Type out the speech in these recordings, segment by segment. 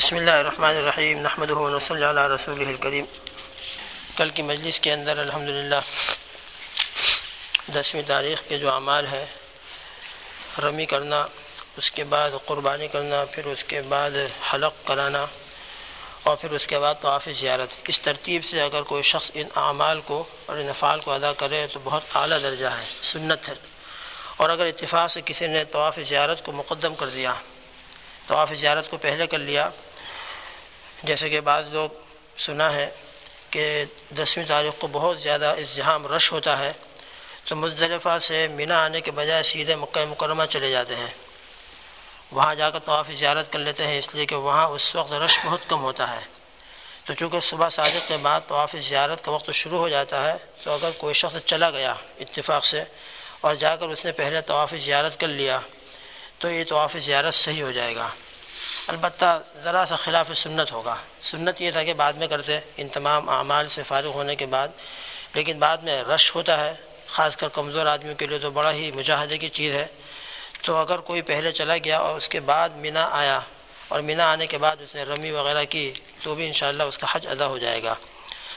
بسم اللہ الرحمن الرحیم نحمد صلی اللہ رسول الکریم۔ کل کی مجلس کے اندر الحمدللہ دسویں تاریخ کے جو اعمال ہیں، رمی کرنا، اس کے بعد قربانی کرنا، پھر اس کے بعد حلق کرانا، اور پھر اس کے بعد طواف زیارت۔ اس ترتیب سے اگر کوئی شخص ان اعمال کو اور ان افعال کو ادا کرے تو بہت اعلیٰ درجہ ہے، سنت ہے۔ اور اگر اتفاق سے کسی نے طواف زیارت کو مقدم کر دیا، طواف زیارت کو پہلے کر لیا جیسے کہ بعض لوگ سنا ہے کہ دسویں تاریخ کو بہت زیادہ ازدحام رش ہوتا ہے، تو مزدلفہ سے مینا آنے کے بجائے سیدھے مکہ مکرمہ چلے جاتے ہیں۔ وہاں جا کر طواف زیارت کر لیتے ہیں، اس لیے کہ وہاں اس وقت رش بہت کم ہوتا ہے۔ تو چونکہ صبح صادق کے بعد طواف زیارت کا وقت شروع ہو جاتا ہے، تو اگر کوئی شخص چلا گیا اتفاق سے اور جا کر اس نے پہلے طواف زیارت کر لیا، تو یہ طواف زیارت صحیح ہو جائے گا۔ البتہ ذرا سا خلاف سنت ہوگا۔ سنت یہ تھا کہ بعد میں کرتے ان تمام اعمال سے فارغ ہونے کے بعد۔ لیکن بعد میں رش ہوتا ہے۔ خاص کر کمزور آدمیوں کے لیے تو بڑا ہی مجاہدے کی چیز ہے۔ تو اگر کوئی پہلے چلا گیا اور اس کے بعد مینا آیا اور مینا آنے کے بعد اس نے رمی وغیرہ کی تو بھی انشاءاللہ اس کا حج ادا ہو جائے گا۔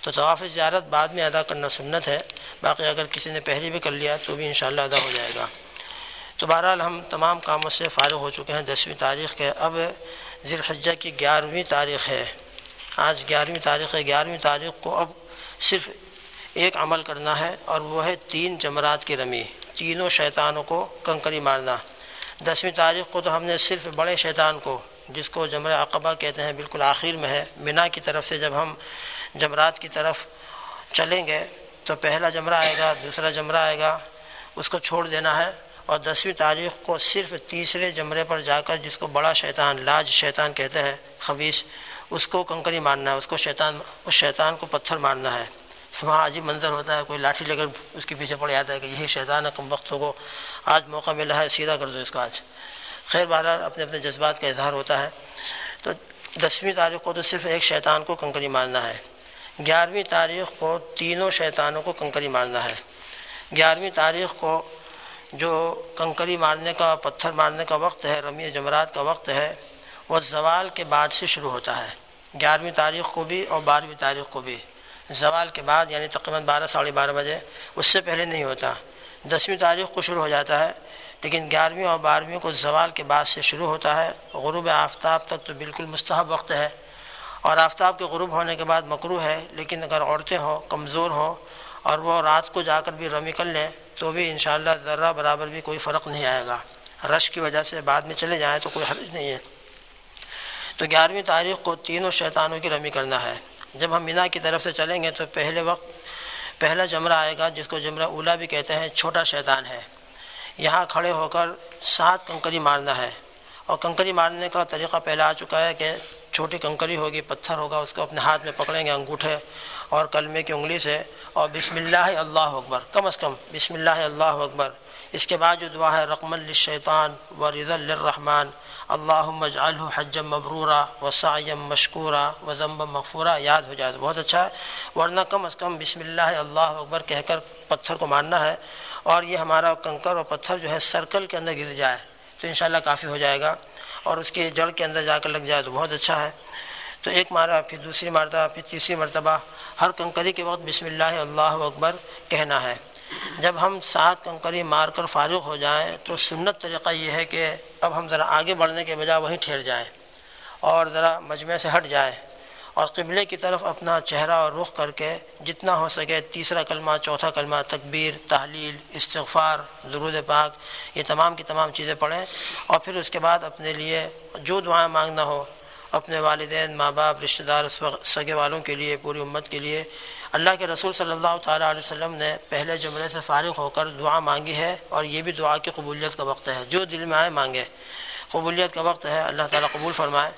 تو طواف زیارت بعد میں ادا کرنا سنت ہے۔ باقی اگر کسی نے پہلے بھی کر لیا تو بھی انشاءاللہ ادا ہو جائے گا۔ تو بہرحال ہم تمام کاموں سے فارغ ہو چکے ہیں دسویں تاریخ کے۔ اب ذی الحجہ کی گیارہویں تاریخ ہے۔ آج گیارہویں تاریخ ہے۔ گیارہویں تاریخ کو اب صرف ایک عمل کرنا ہے اور وہ ہے تین جمرات کی رمی۔ تینوں شیطانوں کو کنکری مارنا۔ دسویں تاریخ کو تو ہم نے صرف بڑے شیطان کو، جس کو جمر عقبہ کہتے ہیں، بالکل آخر میں ہے۔ منا کی طرف سے جب ہم جمرات کی طرف چلیں گے تو پہلا جمرہ آئے گا، دوسرا جمرہ آئے گا۔ اس کو چھوڑ دینا ہے۔ اور دسویں تاریخ کو صرف تیسرے جمرے پر جا کر جس کو بڑا شیطان، لاج شیطان کہتے ہیں خبیص اس کو کنکری مارنا ہے، اس کو شیطان، اس شیطان کو پتھر مارنا ہے۔ وہاں عجیب منظر ہوتا ہے، کوئی لاٹھی لے کر اس کے پیچھے پڑ جاتا ہے کہ یہی شیطان ہے کم وقت کو آج موقع ملا ہے، سیدھا کر دو اس کو آج۔ خیر بہرحال، اپنے اپنے جذبات کا اظہار ہوتا ہے۔ تو دسویں تاریخ کو تو صرف ایک شیطان کو کنکری مارنا ہے۔ گیارہویں تاریخ کو تینوں شیطانوں کو کنکری مارنا ہے۔ گیارہویں تاریخ کو جو کنکری مارنے کا، پتھر مارنے کا وقت ہے، رمی جمرات کا وقت ہے، وہ زوال کے بعد سے شروع ہوتا ہے۔ گیارہویں تاریخ کو بھی اور بارہویں تاریخ کو بھی۔ زوال کے بعد یعنی تقریباً بارہ، ساڑھے بارہ بجے، اس سے پہلے نہیں ہوتا۔ دسویں تاریخ کو شروع ہو جاتا ہے، لیکن گیارہویں اور بارہویں کو زوال کے بعد سے شروع ہوتا ہے۔ غروب آفتاب تک تو بالکل مستحب وقت ہے۔ اور آفتاب کے غروب ہونے کے بعد مکرو ہے، لیکن اگر عورتیں ہوں، کمزور ہوں اور وہ رات کو جا کر بھی رمی کر لیں تو بھی انشاءاللہ ذرہ برابر بھی کوئی فرق نہیں آئے گا۔ رش کی وجہ سے بعد میں چلے جائیں تو کوئی حرج نہیں ہے۔ تو گیارہویں تاریخ کو تینوں شیطانوں کی رمی کرنا ہے۔ جب ہم مینا کی طرف سے چلیں گے تو پہلے وقت پہلا جمرہ آئے گا، جس کو جمرہ اولا بھی کہتے ہیں، چھوٹا شیطان ہے۔ یہاں کھڑے ہو کر سات کنکری مارنا ہے۔ اور کنکری مارنے کا طریقہ پہلا آ چکا ہے کہ چھوٹی کنکری ہوگی پتھر ہوگا اس کو اپنے ہاتھ میں پکڑیں گے انگوٹھے اور کلمے کی انگلی سے اور بسم اللہ اللہ اکبر کم از کم بسم اللہ اللہ اکبر اس کے بعد جو دعا ہے رقم الشیطان و رض الرحمٰن اللہ اجعلہ حجم مبرورہ و سعیم مشکورہ و ضمب مغفورہ یاد ہو جائے تو بہت اچھا ہے ورنہ کم از کم بسم اللہ اللہ اکبر کہہ کر پتھر کو مارنا ہے اور یہ ہمارا کنکر اور پتھر جو ہے سرکل کے اندر گر جائے تو انشاءاللہ کافی ہو جائے گا اور اس کی جڑ کے اندر جا کر لگ جائے تو بہت اچھا ہے۔ تو ایک مارا پھر دوسری مرتبہ، پھر تیسری مرتبہ، ہر کنکری کے وقت بسم اللہ اللہ اکبر کہنا ہے۔ جب ہم سات کنکری مار کر فارغ ہو جائیں تو سنت طریقہ یہ ہے کہ اب ہم ذرا آگے بڑھنے کے بجائے وہیں ٹھہر جائیں اور ذرا مجمع سے ہٹ جائیں۔ اور قبلے کی طرف اپنا چہرہ اور رخ کر کے جتنا ہو سکے تیسرا کلمہ، چوتھا کلمہ، تکبیر، تحلیل، استغفار، درود پاک، یہ تمام کی تمام چیزیں پڑھیں اور پھر اس کے بعد اپنے لیے جو دعائیں مانگنا ہو، اپنے والدین، ماں باپ، رشتہ دار، سگے والوں کے لیے، پوری امت کے لیے۔ اللہ کے رسول صلی اللہ تعالیٰ علیہ وسلم نے پہلے جمرے سے فارغ ہو کر دعا مانگی ہے اور یہ بھی دعا کی قبولیت کا وقت ہے، جو دل میں آئے مانگے۔ قبولیت کا وقت ہے، اللہ تعالیٰ قبول فرمائے۔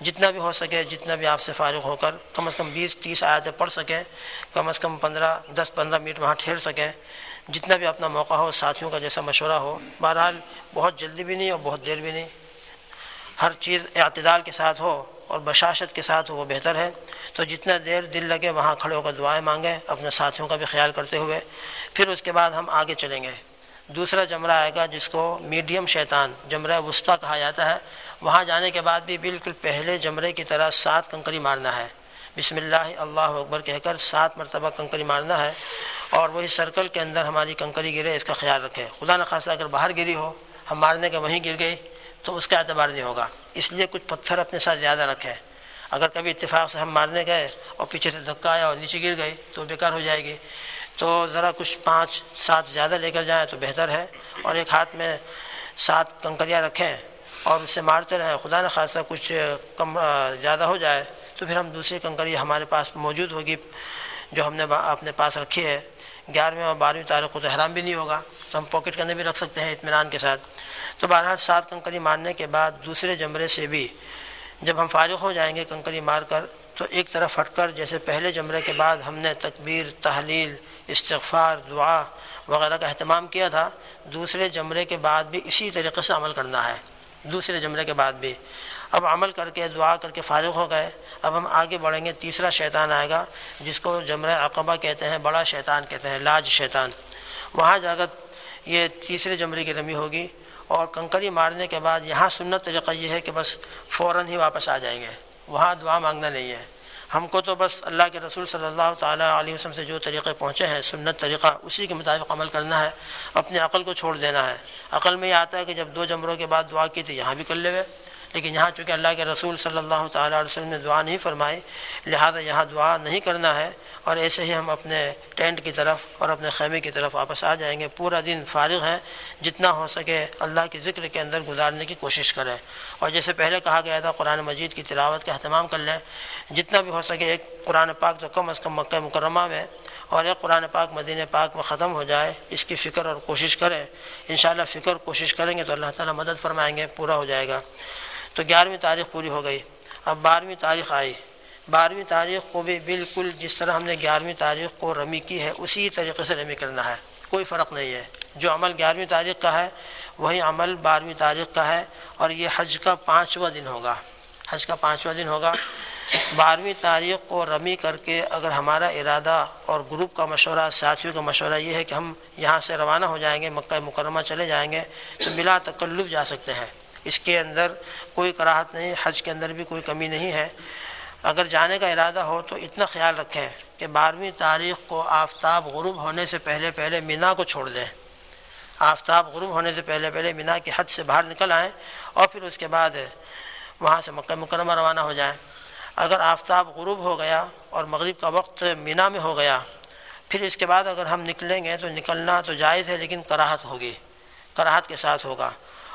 جتنا بھی ہو سکے، جتنا بھی آپ سے فارغ ہو کر کم از کم بیس، تیس آیتیں پڑھ سکیں، کم از کم پندرہ، دس، پندرہ منٹ وہاں ٹھہر سکیں۔ جتنا بھی اپنا موقع ہو، ساتھیوں کا جیسا مشورہ ہو، بہرحال بہت جلدی بھی نہیں اور بہت دیر بھی نہیں۔ ہر چیز اعتدال کے ساتھ ہو اور بشاشت کے ساتھ ہو، وہ بہتر ہے۔ تو جتنا دیر دل لگے، وہاں کھڑے ہو کر دعائیں مانگیں، اپنے ساتھیوں کا بھی خیال کرتے ہوئے۔ پھر اس کے بعد ہم آگے چلیں گے۔ دوسرا جمرہ آئے گا، جس کو میڈیم شیطان، جمرہ وسطیٰ کہا جاتا ہے۔ وہاں جانے کے بعد بھی بالکل پہلے جمرے کی طرح سات کنکری مارنا ہے۔ بسم اللہ اللہ اکبر کہہ کر سات مرتبہ کنکری مارنا ہے اور وہی سرکل کے اندر ہماری کنکری گرے، اس کا خیال رکھے۔ خدا نخواستہ، اگر باہر گری ہو، ہم مارنے کے وہیں گر گئی تو اس کا اعتبار نہیں ہوگا۔ اس لیے کچھ پتھر اپنے ساتھ زیادہ رکھیں اگر کبھی اتفاق سے ہم مارنے گئے اور پیچھے سے دھکا آیا اور نیچے گر گئی تو بیکار ہو جائے گی۔ تو ذرا کچھ پانچ، سات زیادہ لے کر جائیں تو بہتر ہے۔ اور ایک ہاتھ میں سات کنکریاں رکھیں۔ اور اسے مارتے رہیں، خدا نہ خاصہ کچھ کم، زیادہ ہو جائے، تو پھر ہم دوسری کنکری ہمارے پاس موجود ہوگی جو ہم نے اپنے پاس رکھی ہے۔ گیارہویں اور بارہویں تاریخ کو تو حرام بھی نہیں ہوگا، تو ہم پاکٹ کے اندر بھی رکھ سکتے ہیں اطمینان کے ساتھ۔ تو بہرحال سات کنکری مارنے کے بعد دوسرے جمرے سے بھی جب ہم فارغ ہو جائیں گے کنکری مار کر، تو ایک طرف ہٹ کر جیسے پہلے جمرے کے بعد ہم نے تکبیر، تحلیل، استغفار، دعا وغیرہ کا اہتمام کیا تھا، دوسرے جمرے کے بعد بھی اسی طریقے سے عمل کرنا ہے۔ دوسرے جمرے کے بعد بھی۔ اب عمل کر کے، دعا کر کے فارغ ہو گئے۔ اب ہم آگے بڑھیں گے، تیسرا شیطان آئے گا، جس کو جمرہ عقبہ کہتے ہیں، بڑا شیطان کہتے ہیں، لاج شیطان۔ وہاں جا کر یہ تیسرے جمرے کی رمی ہوگی۔ اور کنکری مارنے کے بعد یہاں سنت طریقہ یہ ہے کہ بس فوراً ہی واپس آ جائیں گے۔ وہاں دعا مانگنا نہیں ہے۔ ہم کو تو بس اللہ کے رسول صلی اللہ تعالیٰ علیہ وسلم سے جو طریقے پہنچے ہیں، سنت طریقہ، اسی کے مطابق عمل کرنا ہے، اپنے عقل کو چھوڑ دینا ہے۔ عقل میں یہ آتا ہے کہ جب دو جمروں کے بعد دعا کی تو یہاں بھی کر لے ہوئے لیکن یہاں چونکہ اللہ کے رسول صلی اللہ تعالیٰ علیہ وسلم نے دعا نہیں فرمائی، لہذا یہاں دعا نہیں کرنا ہے اور ایسے ہی ہم اپنے ٹینٹ کی طرف اور اپنے خیمے کی طرف واپس آ جائیں گے۔ پورا دن فارغ ہیں، جتنا ہو سکے اللہ کے ذکر کے اندر گزارنے کی کوشش کریں۔ اور جیسے پہلے کہا گیا تھا، قرآن مجید کی تلاوت کا اہتمام کر لیں۔ جتنا بھی ہو سکے ایک قرآن پاک تو کم از کم مکہ مکرمہ میں اور ایک قرآن پاک مدینہ پاک میں ختم ہو جائے۔ اس کی فکر اور کوشش کریں۔ انشاءاللہ فکر کوشش کریں گے تو اللہ تعالیٰ مدد فرمائیں گے، پورا ہو جائے گا۔ تو گیارہویں تاریخ پوری ہو گئی۔ اب بارہویں تاریخ آئی۔ بارہویں تاریخ کو بھی بالکل جس طرح ہم نے گیارہویں تاریخ کو رمی کی ہے، اسی طریقے سے رمی کرنا ہے۔ کوئی فرق نہیں ہے۔ جو عمل گیارہویں تاریخ کا ہے، وہی عمل بارہویں تاریخ کا ہے اور یہ حج کا پانچواں دن ہوگا۔ حج کا پانچواں دن ہوگا۔ بارہویں تاریخ کو رمی کر کے اگر ہمارا ارادہ اور گروپ کا مشورہ، ساتھیوں کا مشورہ یہ ہے کہ ہم یہاں سے روانہ ہو جائیں گے، مکہ مکرمہ چلے جائیں گے، تو بلا تکلف جا سکتے ہیں۔ اس کے اندر کوئی کراہت نہیں، حج کے اندر بھی کوئی کمی نہیں ہے۔ اگر جانے کا ارادہ ہو تو اتنا خیال رکھیں کہ بارہویں تاریخ کو آفتاب غروب ہونے سے پہلے پہلے مینا کو چھوڑ دیں۔ آفتاب غروب ہونے سے پہلے پہلے مینا کی حد سے باہر نکل آئیں اور پھر اس کے بعد وہاں سے مکہ مکرمہ روانہ ہو جائیں۔ اگر آفتاب غروب ہو گیا اور مغرب کا وقت مینا میں ہو گیا، پھر اس کے بعد اگر ہم نکلیں گے تو نکلنا تو جائز ہے لیکن کراہت ہوگی، کراہت کے ساتھ ہوگا۔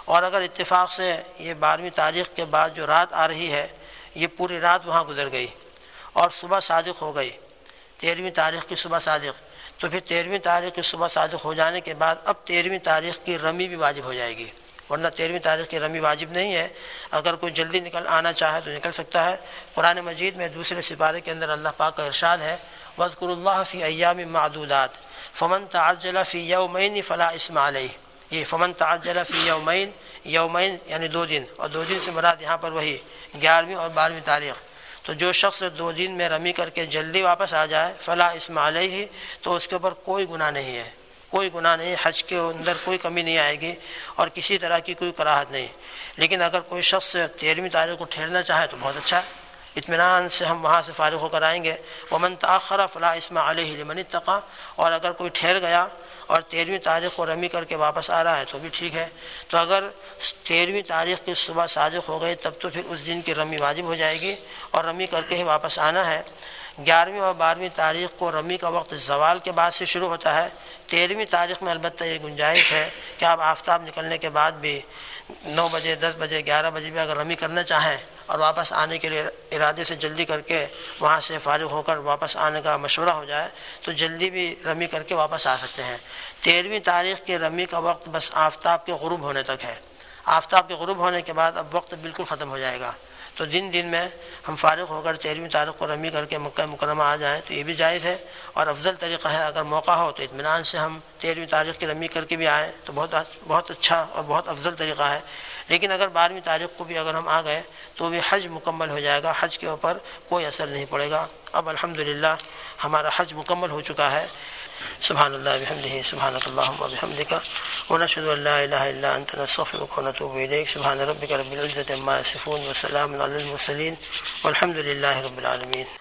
اور اگر اتفاق سے یہ بارہویں تاریخ کے بعد جو رات آ رہی ہے، یہ پوری رات وہاں گزر گئی اور صبح صادق ہو گئی۔ تیرہویں تاریخ کی صبح صادق۔ تو پھر تیرہویں تاریخ کی صبح صادق ہو جانے کے بعد اب تیرہویں تاریخ کی رمی بھی واجب ہو جائے گی۔ ورنہ تیرہویں تاریخ کی رمی واجب نہیں ہے۔ اگر کوئی جلدی نکل آنا چاہے تو نکل سکتا ہے۔ قرآن مجید میں دوسرے سپارے کے اندر اللہ پاک کا ارشاد ہے وزقر اللہ فی ایام معدودات، فمن تعجل فی یومین فلاں اسم علیہ۔ یہ فمن تعجل فی یومین یومین یعنی دو دن، اور دو دن سے مراد یہاں پر وہی گیارہویں اور بارہویں تاریخ۔ تو جو شخص دو دن میں رمی کر کے جلدی واپس آ جائے فلاں اسم علیہ، تو اس کے اوپر کوئی گناہ نہیں ہے۔ کوئی گناہ نہیں، حج کے اندر کوئی کمی نہیں آئے گی، اور کسی طرح کی کوئی کراہت نہیں۔ لیکن اگر کوئی شخص تیرہویں تاریخ کو ٹھہرنا چاہے تو بہت اچھا۔ ہے اطمینان سے ہم وہاں سے فارغ ہو کر آئیں گے۔ ومن تاخر فلاں اسم علیہ لمن اتقا اور اگر کوئی ٹھہر گیا اور تیرہویں تاریخ کو رمی کر کے واپس آ رہا ہے تو بھی ٹھیک ہے۔ تو اگر تیرہویں تاریخ کی صبح صادق ہو گئی تب تو پھر اس دن کی رمی واجب ہو جائے گی اور رمی کر کے ہی واپس آنا ہے۔ گیارہویں اور بارہویں تاریخ کو رمی کا وقت زوال کے بعد سے شروع ہوتا ہے۔ تیرہویں تاریخ میں البتہ یہ گنجائش ہے کہ آپ آفتاب نکلنے کے بعد بھی نو بجے، دس بجے، گیارہ بجے بھی اگر رمی کرنا چاہیں اور واپس آنے کے لیے ارادے سے جلدی کر کے وہاں سے فارغ ہو کر واپس آنے کا مشورہ ہو جائے تو جلدی بھی رمی کر کے واپس آ سکتے ہیں۔ تیرہویں تاریخ کے رمی کا وقت بس آفتاب کے غروب ہونے تک ہے۔ آفتاب کے غروب ہونے کے بعد اب وقت بالکل ختم ہو جائے گا۔ تو دن دن میں ہم فارغ ہو کر تیرہویں تاریخ کو رمی کر کے مکہ مکرمہ آ جائیں تو یہ بھی جائز ہے۔ اور افضل طریقہ ہے اگر موقع ہو تو اطمینان سے ہم تیرہویں تاریخ کی رمی کر کے بھی آئیں تو بہت بہت اچھا اور بہت افضل طریقہ ہے۔ لیکن اگر بارہویں تاریخ کو بھی اگر ہم آ گئے تو بھی حج مکمل ہو جائے گا۔ حج کے اوپر کوئی اثر نہیں پڑے گا۔ اب الحمدللہ ہمارا حج مکمل ہو چکا ہے۔ سبحان اللہ بحمدہ سبحان اللہم و بحمدکا ونشهد ان لا الہ الا انت نصفرک و نتوب الیک. سبحان ربک رب العزت عما یصفون و سلام علی المرسلین والحمد للہ رب العالمین.